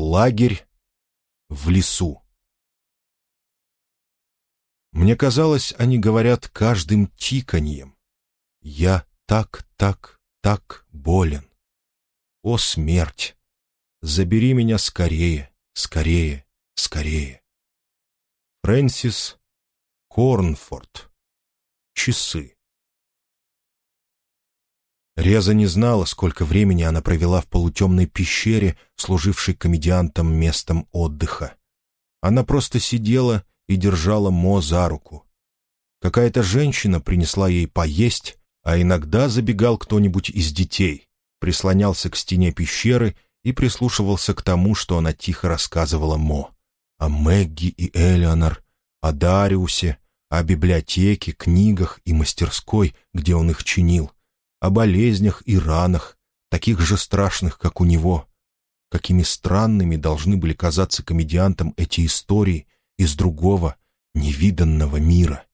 Лагерь в лесу. Мне казалось, они говорят каждым тиканьем. Я так, так, так болен. О, смерть! Забери меня скорее, скорее, скорее. Фрэнсис Корнфорд. Часы. Реза не знала, сколько времени она провела в полутемной пещере, служившей комедиантам местом отдыха. Она просто сидела и держала Мо за руку. Какая-то женщина принесла ей поесть, а иногда забегал кто-нибудь из детей, прислонялся к стене пещеры и прислушивался к тому, что она тихо рассказывала Мо. О Мэгги и Элеонор, о Дариусе, о библиотеке, книгах и мастерской, где он их чинил, о болезнях и ранах, таких же страшных, как у него. Какими странными должны были казаться комедиантам эти истории из другого, невиданного мира.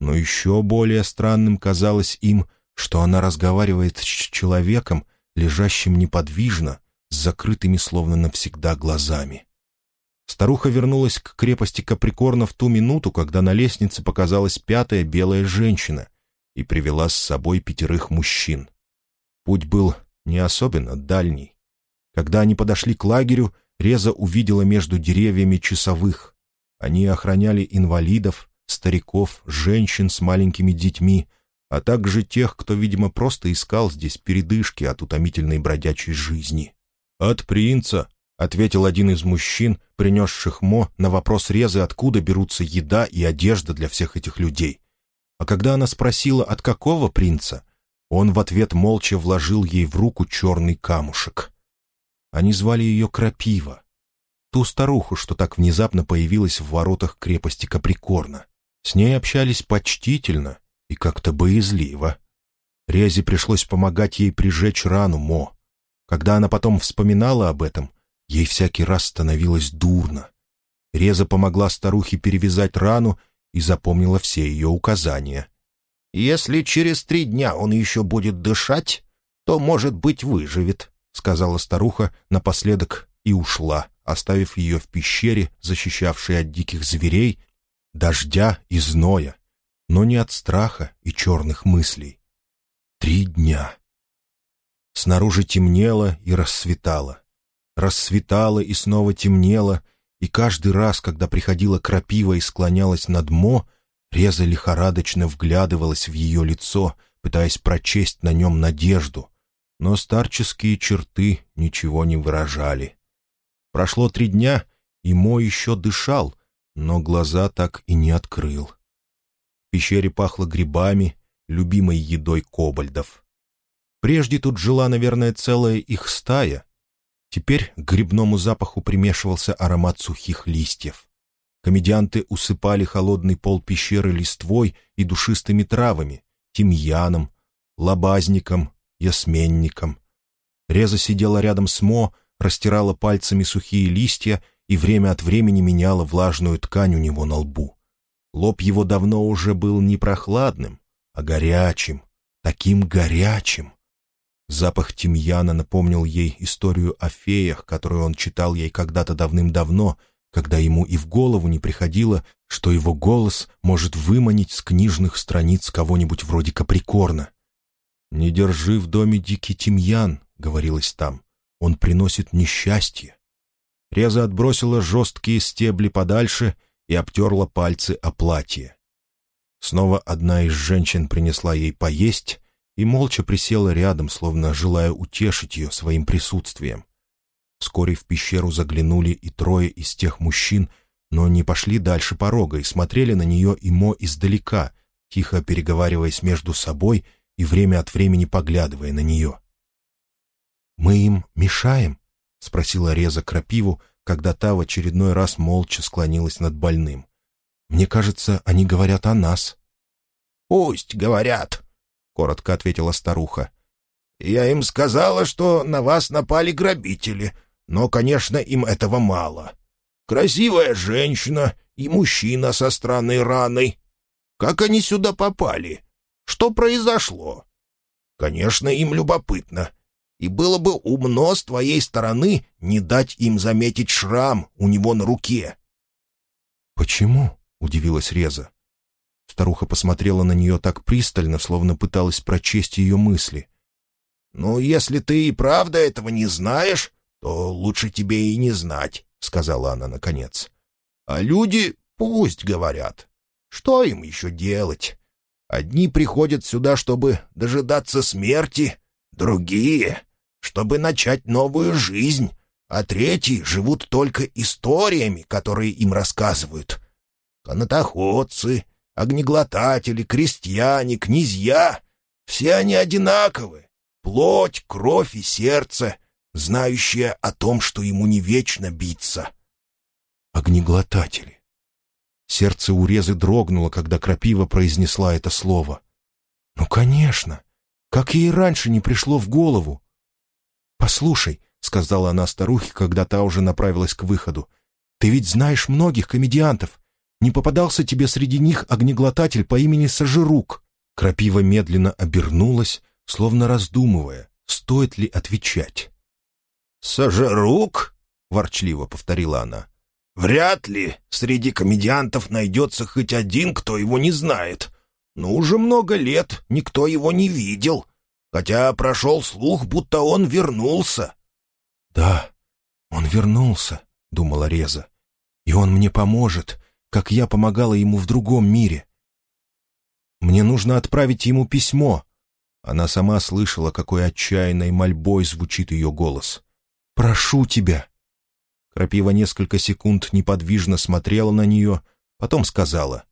Но еще более странным казалось им, что она разговаривает с человеком, лежащим неподвижно, с закрытыми словно навсегда глазами. Старуха вернулась к крепости Каприкорна в ту минуту, когда на лестнице показалась пятая белая женщина, и привела с собой пятерых мужчин. Путь был не особенно дальний. Когда они подошли к лагерю, Реза увидела между деревьями часовых. Они охраняли инвалидов, стариков, женщин с маленькими детьми, а также тех, кто, видимо, просто искал здесь передышки от утомительной бродячей жизни. «От принца», — ответил один из мужчин, принесших Мо на вопрос Резы, откуда берутся еда и одежда для всех этих людей. А когда она спросила, от какого принца, он в ответ молча вложил ей в руку черный камушек. Они звали ее Крапива, ту старуху, что так внезапно появилась в воротах крепости Каприкорна. С ней общались почтительно и как-то боязливо. Резе пришлось помогать ей прижечь рану Мо. Когда она потом вспоминала об этом, ей всякий раз становилось дурно. Реза помогла старухе перевязать рану и запомнила все ее указания. «Если через три дня он еще будет дышать, то, может быть, выживет», — сказала старуха напоследок и ушла, оставив ее в пещере, защищавшей от диких зверей, дождя и зноя, но не от страха и черных мыслей. Три дня. Снаружи темнело и рассветало. Рассветало и снова темнело, и каждый раз, когда приходила крапива и склонялась над Мо, Реза лихорадочно вглядывалась в ее лицо, пытаясь прочесть на нем надежду, но старческие черты ничего не выражали. Прошло три дня, и Мо еще дышал, но глаза так и не открыл. В пещере пахло грибами, любимой едой кобальдов. Прежде тут жила, наверное, целая их стая, Теперь к грибному запаху примешивался аромат сухих листьев. Комедианты усыпали холодный пол пещеры листвой и душистыми травами, тимьяном, лобазником, ясменником. Реза сидела рядом с Мо, растирала пальцами сухие листья и время от времени меняла влажную ткань у него на лбу. Лоб его давно уже был не прохладным, а горячим, таким горячим. Запах тимьяна напомнил ей историю о феях, которую он читал ей когда-то давным-давно, когда ему и в голову не приходило, что его голос может выманить с книжных страниц кого-нибудь вроде Каприкорна. «Не держи в доме дикий тимьян», — говорилось там, — «он приносит несчастье». Реза отбросила жесткие стебли подальше и обтерла пальцы о платье. Снова одна из женщин принесла ей поесть, и молча присела рядом, словно желая утешить ее своим присутствием. Вскоре в пещеру заглянули и трое из тех мужчин, но не пошли дальше порога и смотрели на нее и Мо издалека, тихо переговариваясь между собой и время от времени поглядывая на нее. «Мы им мешаем?» — спросила Реза Крапиву, когда та в очередной раз молча склонилась над больным. «Мне кажется, они говорят о нас». «Пусть говорят», — коротко ответила старуха. «Я им сказала, что на вас напали грабители, но, конечно, им этого мало. Красивая женщина и мужчина со странной раной. Как они сюда попали? Что произошло? Конечно, им любопытно. и было бы умно с твоей стороны не дать им заметить шрам у него на руке». «Почему?» — удивилась Реза. Старуха посмотрела на нее так пристально, словно пыталась прочесть ее мысли. «Ну, если ты и правда этого не знаешь, то лучше тебе и не знать», — сказала она наконец. «А люди пусть говорят. Что им еще делать? Одни приходят сюда, чтобы дожидаться смерти, другие — чтобы начать новую жизнь, а третьи живут только историями, которые им рассказывают. Канатоходцы, огнеглотатели, крестьяне, князья — все они одинаковы. Плоть, кровь и сердце, знающие о том, что ему не вечно биться. Огнеглотатели. Сердце урезы дрогнуло, когда крапива произнесла это слово. «Ну, конечно! Как ей раньше не пришло в голову!» «Послушай», — сказала она старухе, когда та уже направилась к выходу, «ты ведь знаешь многих комедиантов. Не попадался тебе среди них огнеглотатель по имени Сажирук?» Крапива медленно обернулась, словно раздумывая, стоит ли отвечать. «Сажирук?» — ворчливо повторила она. «Вряд ли среди комедиантов найдется хоть один, кто его не знает. Но уже много лет никто его не видел, хотя прошел слух, будто он вернулся». «Да, он вернулся», — думала Реза. «И он мне поможет, как я помогала ему в другом мире. Мне нужно отправить ему письмо». Она сама слышала, какой отчаянной мольбой звучит ее голос. «Прошу тебя». Крапива несколько секунд неподвижно смотрела на нее, потом сказала.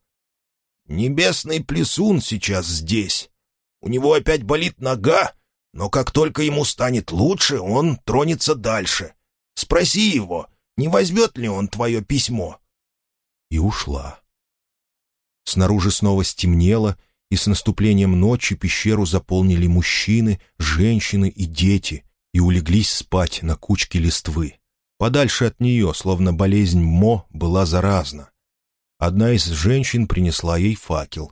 «Небесный плесун сейчас здесь. У него опять болит нога, но как только ему станет лучше, он тронется дальше. Спроси его, не возьмет ли он твое письмо и ушла. Снаружи снова стемнело, и с наступлением ночи пещеру заполнили мужчины, женщины и дети и улеглись спать на кучке листвы. Подальше от нее, словно болезнь Мо, была заразна. Одна из женщин принесла ей факел.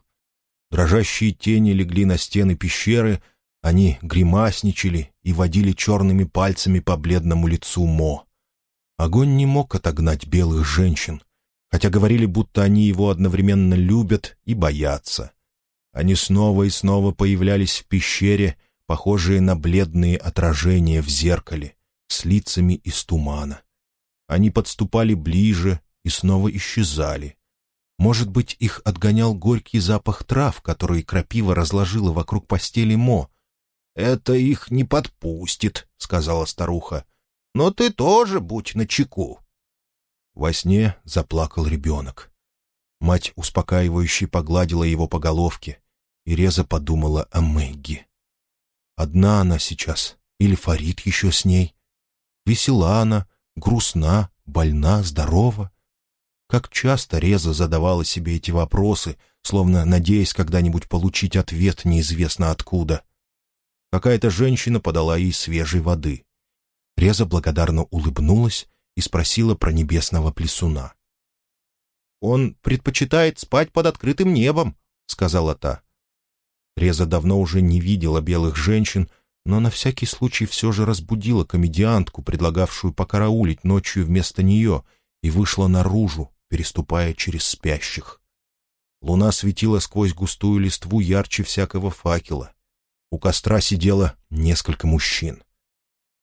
Дрожащие тени легли на стены пещеры, они гримасничали и водили черными пальцами по бледному лицу Мо. Огонь не мог отогнать белых женщин, хотя говорили, будто они его одновременно любят и боятся. Они снова и снова появлялись в пещере, похожие на бледные отражения в зеркале, с лицами из тумана. Они подступали ближе и снова исчезали. Может быть, их отгонял горький запах трав, который крапива разложила вокруг постели Мо. «Это их не подпустит», — сказала старуха. «Но ты тоже будь начеку. Во сне заплакал ребенок. Мать успокаивающе погладила его по головке, и Реза подумала о Мэгги. Одна она сейчас, или Фарид еще с ней? Весела она, грустна, больна, здорова? Как часто Реза задавала себе эти вопросы, словно надеясь когда-нибудь получить ответ неизвестно откуда. Какая-то женщина подала ей свежей воды. Реза благодарно улыбнулась и спросила про небесного плесуна. «Он предпочитает спать под открытым небом», — сказала та. Реза давно уже не видела белых женщин, но на всякий случай все же разбудила комедиантку, предлагавшую покараулить ночью вместо нее, и вышла наружу, переступая через спящих. Луна светила сквозь густую листву ярче всякого факела. У костра сидело несколько мужчин.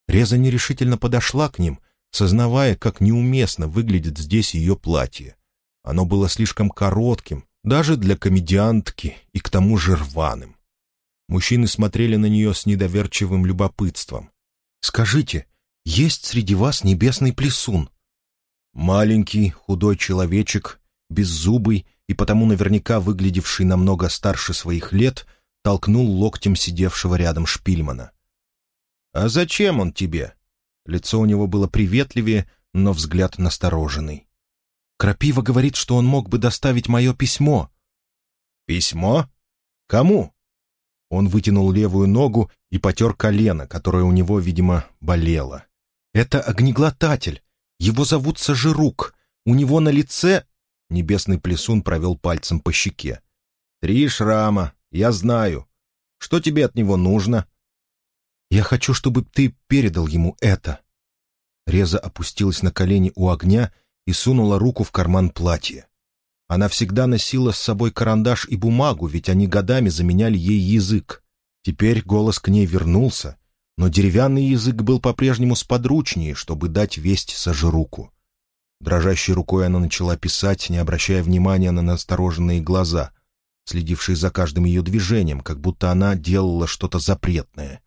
Реза нерешительно подошла к ним, сознавая, как неуместно выглядит здесь ее платье. Оно было слишком коротким, даже для комедиантки и к тому же рваным. Мужчины смотрели на нее с недоверчивым любопытством. «Скажите, есть среди вас небесный плесун?» Маленький, худой человечек, беззубый и потому наверняка выглядевший намного старше своих лет, толкнул локтем сидевшего рядом Шпильмана. «А зачем он тебе?» Лицо у него было приветливее, но взгляд настороженный. «Крапива говорит, что он мог бы доставить мое письмо». «Письмо? Кому?» Он вытянул левую ногу и потер колено, которое у него, видимо, болело. «Это огнеглотатель. Его зовут Сажирук. У него на лице...» Небесный плесун провел пальцем по щеке. «Три шрама. Я знаю. Что тебе от него нужно?» Я хочу, чтобы ты передал ему это». Реза опустилась на колени у огня и сунула руку в карман платья. Она всегда носила с собой карандаш и бумагу, ведь они годами заменяли ей язык. Теперь голос к ней вернулся, но деревянный язык был по-прежнему сподручнее, чтобы дать весть сожруку. Дрожащей рукой она начала писать, не обращая внимания на настороженные глаза, следившие за каждым ее движением, как будто она делала что-то запретное.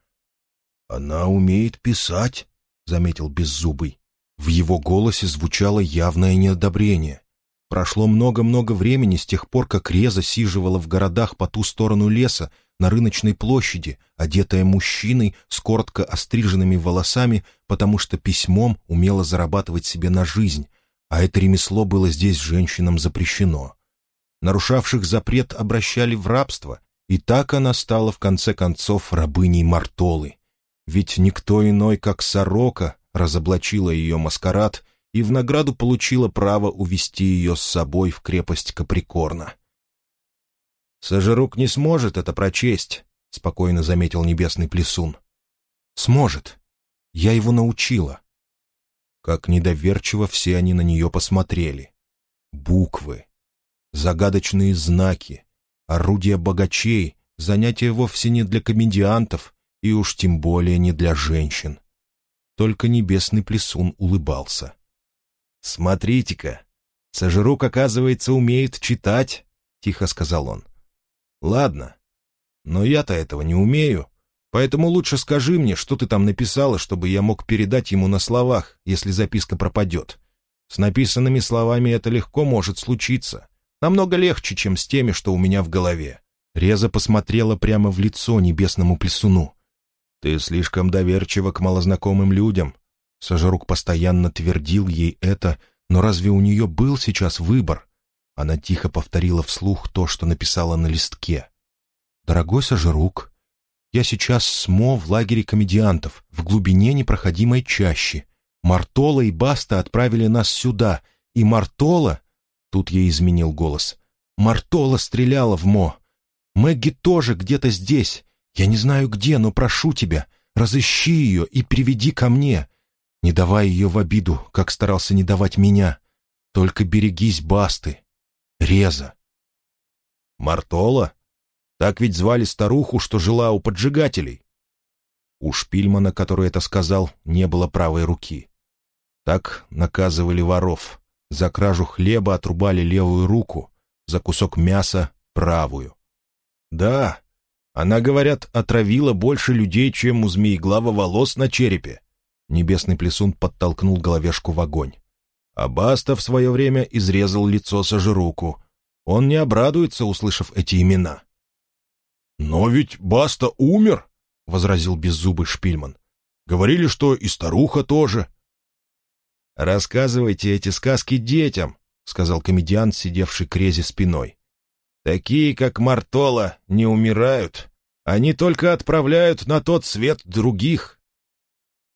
«Она умеет писать», — заметил Беззубый. В его голосе звучало явное неодобрение. Прошло много-много времени с тех пор, как Реза сиживала в городах по ту сторону леса, на рыночной площади, одетая мужчиной с коротко остриженными волосами, потому что письмом умела зарабатывать себе на жизнь, а это ремесло было здесь женщинам запрещено. Нарушавших запрет обращали в рабство, и так она стала в конце концов рабыней Мартолы. Ведь никто иной, как сорока, разоблачила ее маскарад и в награду получила право увести ее с собой в крепость Каприкорна. «Сожрук не сможет это прочесть», — спокойно заметил небесный плесун. «Сможет. Я его научила». Как недоверчиво все они на нее посмотрели. Буквы, загадочные знаки, орудия богачей, занятия вовсе не для комедиантов и уж тем более не для женщин. Только небесный плесун улыбался. «Смотрите-ка, Сожрук, оказывается, умеет читать», — тихо сказал он. «Ладно, но я-то этого не умею, поэтому лучше скажи мне, что ты там написала, чтобы я мог передать ему на словах, если записка пропадет. С написанными словами это легко может случиться. Намного легче, чем с теми, что у меня в голове». Реза посмотрела прямо в лицо небесному плесуну. «Ты слишком доверчива к малознакомым людям». Сожрук постоянно твердил ей это, но разве у нее был сейчас выбор? Она тихо повторила вслух то, что написала на листке. «Дорогой Сожрук, я сейчас с Мо в лагере комедиантов, в глубине непроходимой чащи. Мартола и Баста отправили нас сюда, и Мартола...» Тут ей изменил голос. «Мартола стреляла в Мо. Мэгги тоже где-то здесь. Я не знаю где, но прошу тебя, разыщи ее и приведи ко мне. Не давай ее в обиду, как старался не давать меня. Только берегись Басты. Реза». «Мартола? Так ведь звали старуху, что жила у поджигателей». У Шпильмана, который это сказал, не было правой руки. Так наказывали воров. За кражу хлеба отрубали левую руку, за кусок мяса — правую. Да, она, говорят, отравила больше людей, чем у змееглава волос на черепе. Небесный плесун подтолкнул головешку в огонь. А Баста в свое время изрезал лицо Сожируку. Он не обрадуется, услышав эти имена. «Но ведь Баста умер», — возразил беззубый Шпильман. «Говорили, что и старуха тоже». «Рассказывайте эти сказки детям», — сказал комедиант, сидевший к резе спиной. «Такие, как Мартола, не умирают. Они только отправляют на тот свет других».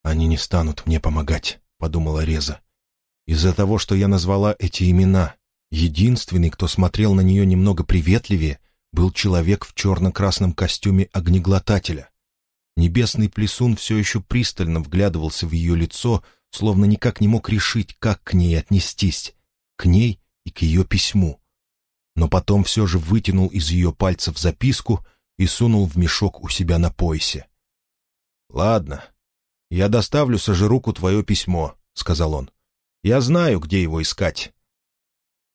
«Они не станут мне помогать», — подумала Реза. «Из-за того, что я назвала эти имена, единственный, кто смотрел на нее немного приветливее, был человек в черно-красном костюме огнеглотателя. Небесный плесун все еще пристально вглядывался в ее лицо, словно никак не мог решить, как к ней отнестись, к ней и к ее письму. Но потом все же вытянул из ее пальцев записку и сунул в мешок у себя на поясе. «Ладно, я доставлю Сожируку твое письмо», — сказал он. «Я знаю, где его искать».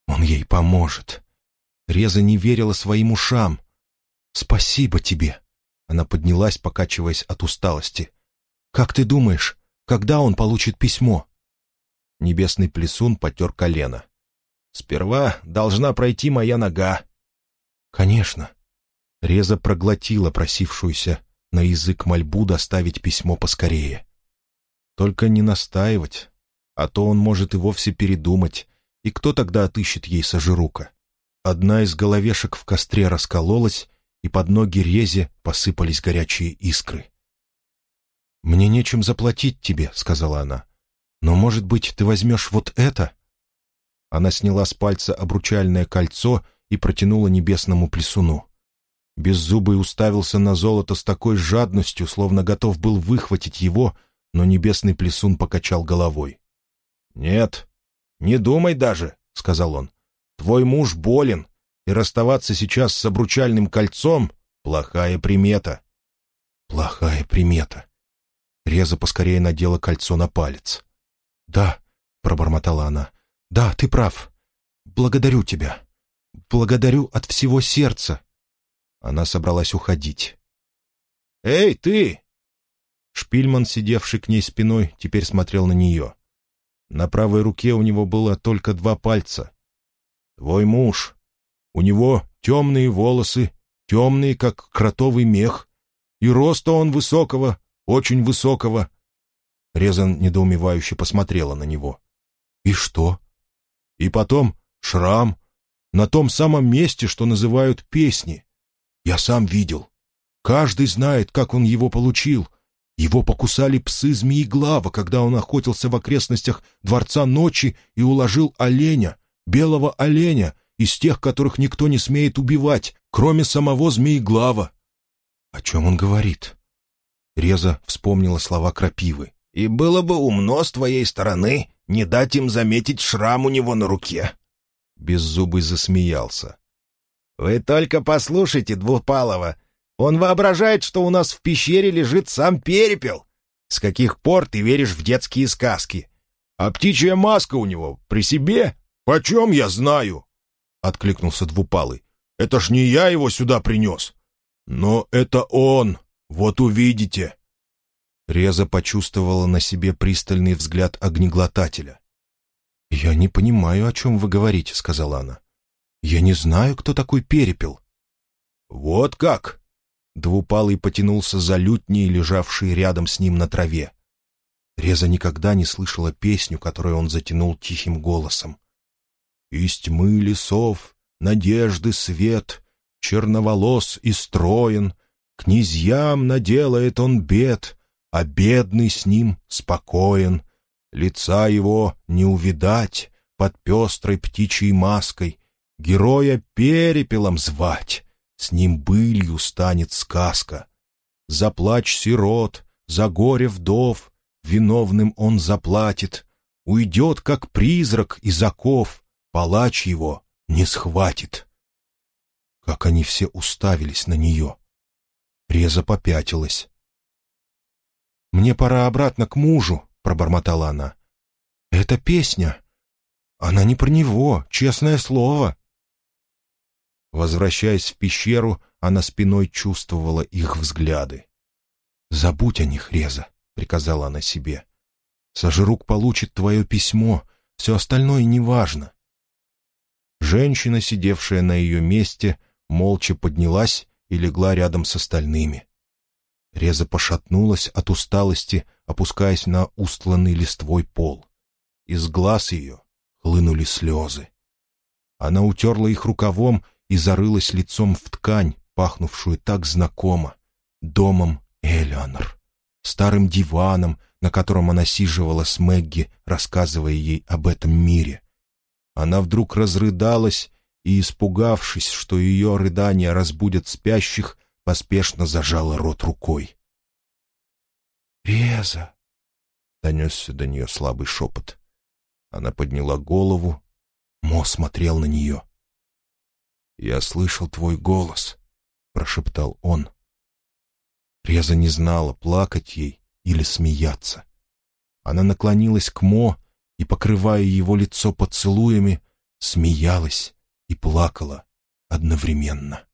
«Он ей поможет». Реза не верила своим ушам. «Спасибо тебе». Она поднялась, покачиваясь от усталости. «Как ты думаешь, когда он получит письмо?» Небесный плесун потер колено. «Сперва должна пройти моя нога». «Конечно». Реза проглотила просившуюся на язык мольбу доставить письмо поскорее. Только не настаивать, а то он может и вовсе передумать, и кто тогда отыщет ей сожирука? Одна из головешек в костре раскололась, и под ноги Резе посыпались горячие искры. «Мне нечем заплатить тебе», — сказала она. «Но, может быть, ты возьмешь вот это?» Она сняла с пальца обручальное кольцо и протянула небесному плесуну. Беззубый уставился на золото с такой жадностью, словно готов был выхватить его, но небесный плесун покачал головой. «Нет, не думай даже», — сказал он. «Твой муж болен, и расставаться сейчас с обручальным кольцом — плохая примета». «Плохая примета». Реза поскорее надела кольцо на палец. «Да», — пробормотала она, — «да, ты прав. Благодарю тебя. Благодарю от всего сердца». Она собралась уходить. «Эй, ты!» Шпильман, сидевший к ней спиной, теперь смотрел на нее. На правой руке у него было только два пальца. «Твой муж. У него темные волосы, темные, как кротовый мех, и роста он высокого, очень высокого». Резан недоумевающе посмотрела на него. «И что?» «И потом шрам на том самом месте, что называют песни. Я сам видел. Каждый знает, как он его получил. Его покусали псы Змееглава, когда он охотился в окрестностях Дворца Ночи и уложил оленя, белого оленя, из тех, которых никто не смеет убивать, кроме самого Змееглава. О чем он говорит? Реза вспомнила слова Крапивы. «И было бы умно с твоей стороны не дать им заметить шрам у него на руке». Беззубый засмеялся. «Вы только послушайте, Двупалова. Он воображает, что у нас в пещере лежит сам перепел. С каких пор ты веришь в детские сказки? А птичья маска у него при себе? Почем я знаю?» Откликнулся Двупалый. «Это ж не я его сюда принес. Но это он, вот увидите». Реза почувствовала на себе пристальный взгляд огнеглотателя. «Я не понимаю, о чем вы говорите», — сказала она. «Я не знаю, кто такой перепел». «Вот как!» Двупалый потянулся за лютней, лежавшей рядом с ним на траве. Реза никогда не слышала песню, которую он затянул тихим голосом. «Из тьмы лесов, надежды свет, черноволос и строен, князьям наделает он бед, а бедный с ним спокоен. Лица его не увидать под пестрой птичьей маской, Героя перепелом звать, с ним былью станет сказка. За плач сирот, за горе вдов, виновным он заплатит, Уйдет, как призрак из оков, палач его не схватит. Как они все уставились на нее. Реза попятилась. «Мне пора обратно к мужу», — пробормотала она. «Это песня. Она не про него, честное слово». Возвращаясь в пещеру, она спиной чувствовала их взгляды. «Забудь о них, Реза», — приказала она себе. «Сожрук получит твое письмо, все остальное неважно». Женщина, сидевшая на ее месте, молча поднялась и легла рядом с остальными. Реза пошатнулась от усталости, опускаясь на устланный листвой пол. Из глаз ее хлынули слезы. Она утерла их рукавом и зарылась лицом в ткань, пахнувшую так знакомо, домом Элеонор, старым диваном, на котором она сиживала с Мэгги, рассказывая ей об этом мире. Она вдруг разрыдалась и, испугавшись, что ее рыдания разбудят спящих, поспешно зажала рот рукой. «Реза!» — донесся до нее слабый шепот. Она подняла голову. Мо смотрел на нее. «Я слышал твой голос», — прошептал он. Реза не знала, плакать ей или смеяться. Она наклонилась к Мо и, покрывая его лицо поцелуями, смеялась и плакала одновременно.